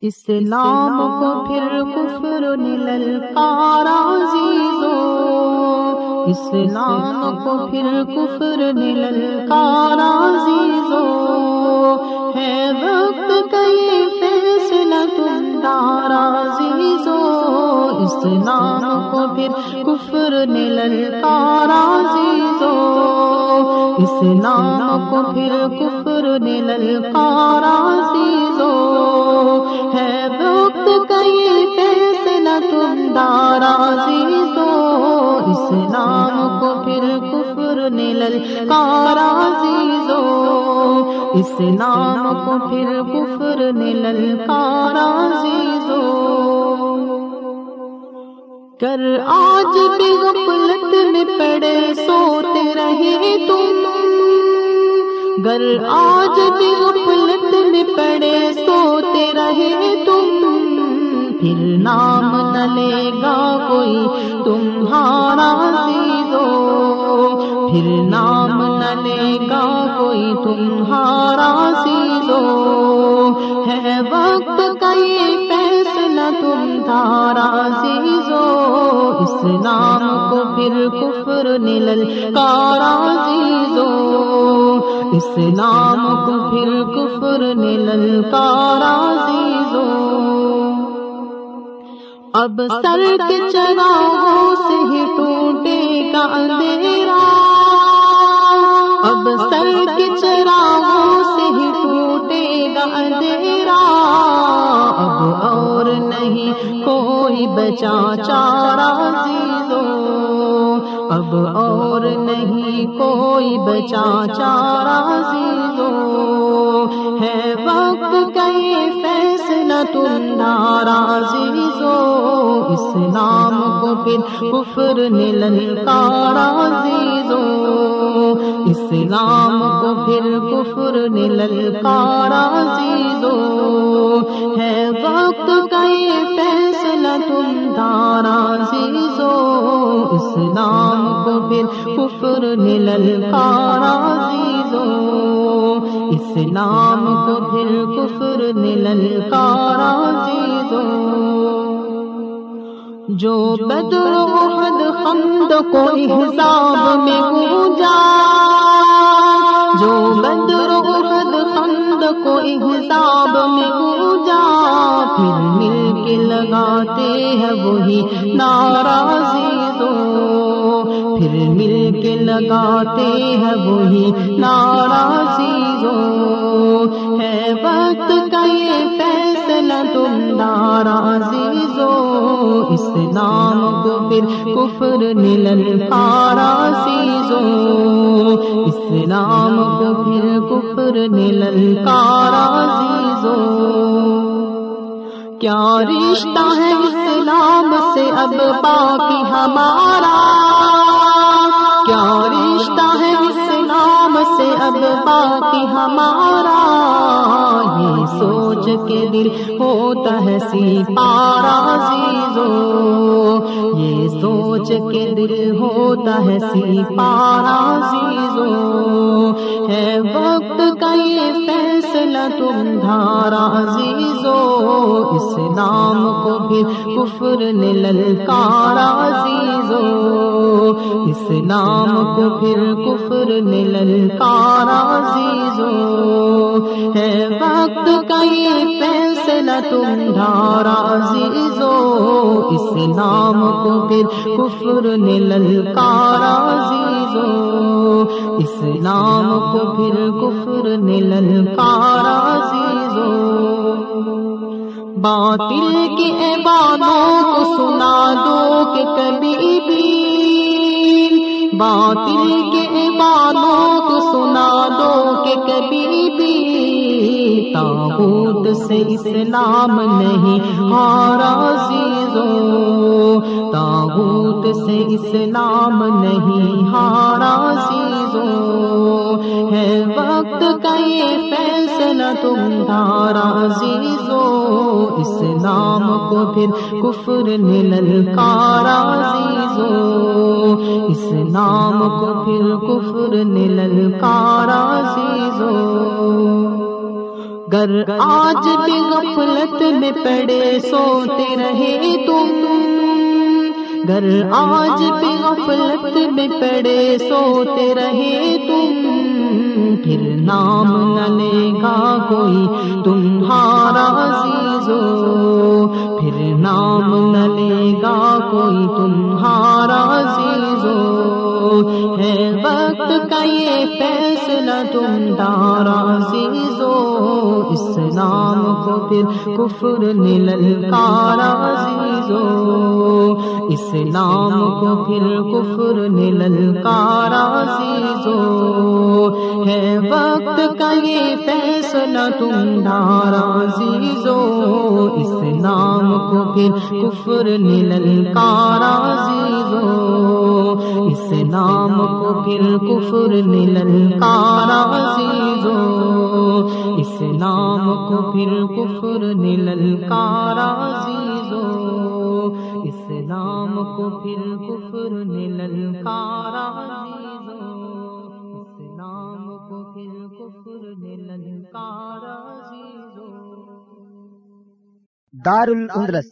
اسلام کو پھر کفر للکارا عزیزو۔ اسلام کو پھر کفر للکارا عزیزو۔ ہے وقت کئی فیصلہ تم دارا عزیزو اسلام کو پھر کفر للکارا عزیزو۔ اسلام کو پھر کفر للکارا عزیزو۔ ہے وقت کئی فیصلہ تم دارا عزیزو اسلام کو پھر کفر نلل کارا عزیزو اسلام کو پھر کفر نلل کارا عزیزو۔ کر آج بھی غفلت میں پڑے سوتے رہے تم۔ گر آج بھی غفلت میں پڑے سوتے رہے تم، پھر نام نہ گا کوئی تمہارا عزیزو پھر نام نہ گا کوئی تمہارا عزیزو ہے وقت تم دھارا عزیزو، اس نام کو پھر کفر نلل۔ کارا عزیزو، اس نام کو پھر کفر نلل۔ کارا عزیزو، اب سر کے چراغوں سے ہی ٹوٹے گا اندھیرا۔ اب سر کے چراغوں سے ہی ٹوٹے گا اندھیرا۔ چاچا راضی دو۔ اب اور نہیں کوئی بچا چارا دو۔ ہے وقت کئی فیصلہ تم ناراضی عزیزو اس نام کو پھر کفر نلن کارا دو۔ اس نام کو پھر کفر نلن کارا عزیزو، ہے وقت کئی فیصلہ تم دارا عزیزو۔ اس نام کو پھر کفر نلل کارا عزیزو۔ اس نام کو پھر کفر نلل کارا عزیزو۔ جو بدر احد خند کو حساب میں گونجا، جو بدر احد خند کو حساب میں گونجا، پھر مل کے لگاتے ہیں وہی ناراضی پھر مل کے لگاتے ہیں وہی ناراضی ہے وقت کا یہ فیصلہ تم ناراضی اس نام کو پھر کفر نلل کارا سیزو۔ اس نام کو پھر کفر نلل کارا سیزو۔ کیا رشتہ ہے اسلام سے اب باقی ہمارا؟ کیا رشتہ ہے اسلام سے اب باقی ہمارا؟ یہ سوچ کے دل ہوتا ہے سی پارا عزیزو یہ سوچ کے دل ہوتا ہے سی پارا عزیزو۔ ہے وقت کا یہ فیصلہ تم دھارا عزیزو۔ اس نام کو پھر کفر نے للکارا عزیزو۔ اس نام کو پھر کفر نے للکارا عزیزو۔ ہے وقت کا تم دھارا عزیزو، اس نام کو پھر کفر نے للکارا عزیزو۔ اس نام کو پھر کفر نے للکارا عزیزو۔ باطل کی عبادوں کو سنا دو کہ کبھی بھی۔ باطل کے عبادوں کو سنا دو کہ کبھی بھی۔ تاغوت سے اسلام نہیں۔ ہارا عزیزو تاغوت سے اسلام نہیں۔ ہارا عزیزو، ہے وقت کا یہ فیصلہ تم دھارا عزیزو۔ اس نام کو پھر کفر نلل کارا عزیزو۔ اس نام کو پھر کفر نلل کارا عزیزو۔ گر آج بھی غفلت میں پڑے سوتے رہے تم۔ گر آج بھی غفلت میں پڑے سوتے رہے تم۔ پھر نام نہ لے گا کوئی تمہارا عزیزو۔ پھر نام نہ لے گا کوئی تمہارا عزیزو۔ ہے وقت کا یہ فیصلہ تم دارا عزیزو۔ اسلام کو پھر کفر نلکارا عزیزو. اسلام کو پھر کفر نلکارا عزیزو. ہے وقت کا یہ فیصلہ تم دارا عزیزو. اسلام کو پھر کفر نلکارا عزیزو. اسلام کو پھر کفر نلکارا عزیزو. اسلام کو پھر کفر نلکارا عزیزو اسلام کو پھر کفر نلکارا عزیزو اسلام کو پھر کفر نلکارا عزیزو دار الاندلس